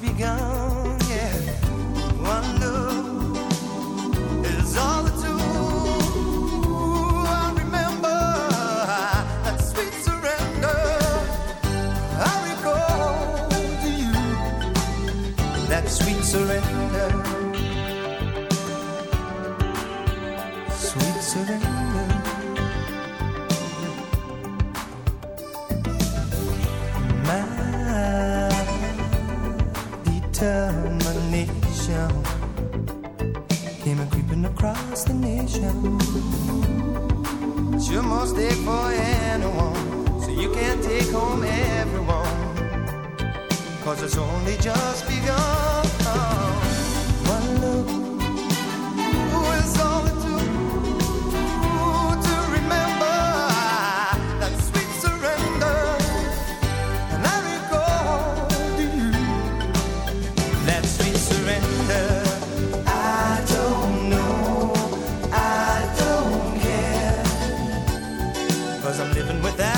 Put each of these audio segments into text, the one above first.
begun. take home everyone. Cause it's only just begun. One look is all it took to remember that sweet surrender. And I recall to you that sweet surrender. I don't know, I don't care. Cause I'm living with that.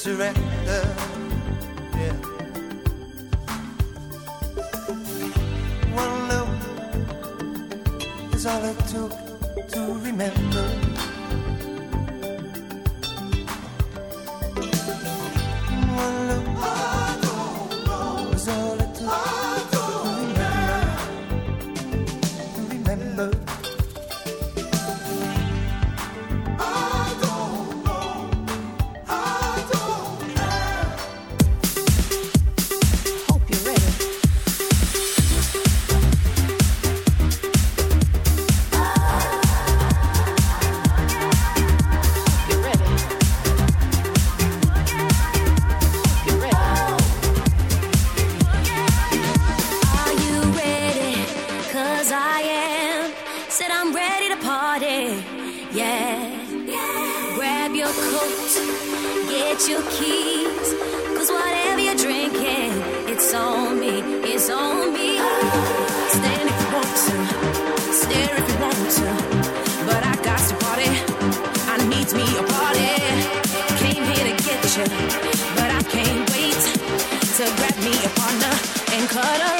surrender but I got to party. I need a party. Came here to get you, but I can't wait to grab me a partner and cut her.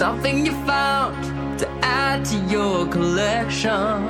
Something you found to add to your collection.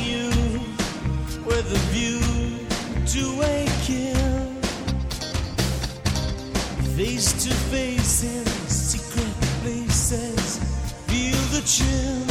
the view to. Face to face in secret places, feel the chill.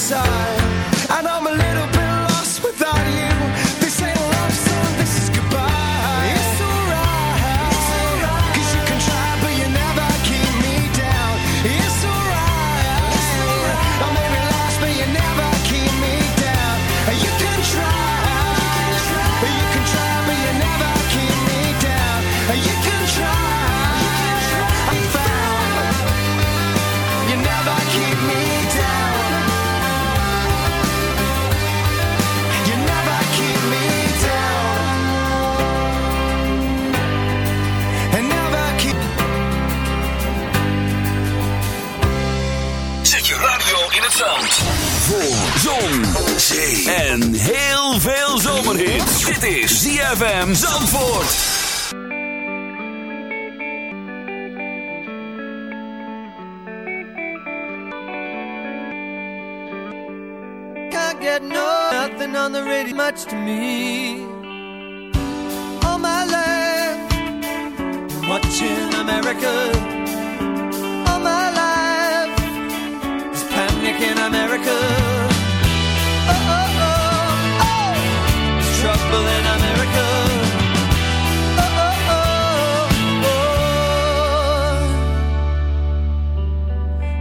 side. Dit is ZFM Zandvoort. Get no nothing on the radio much to me. All my life, watching America. All my life, there's panic in America.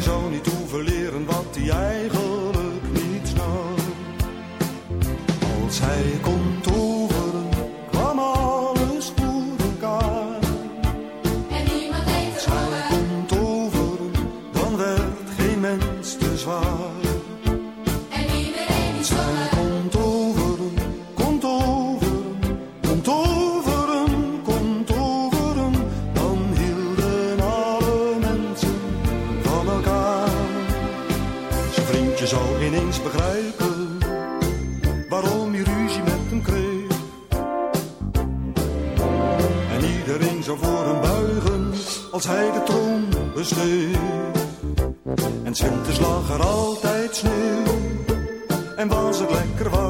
Zou niet hoeven leren wat hij eigenlijk En winters lag er altijd sneeuw. En was het lekker warm